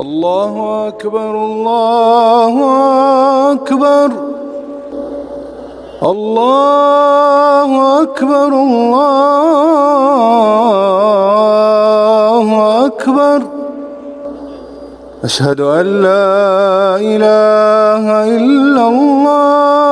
الله أكبر الله أكبر الله أكبر الله أكبر أشهد أن لا إله إلا الله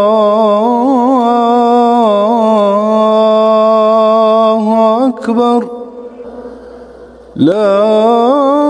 اکبر. لا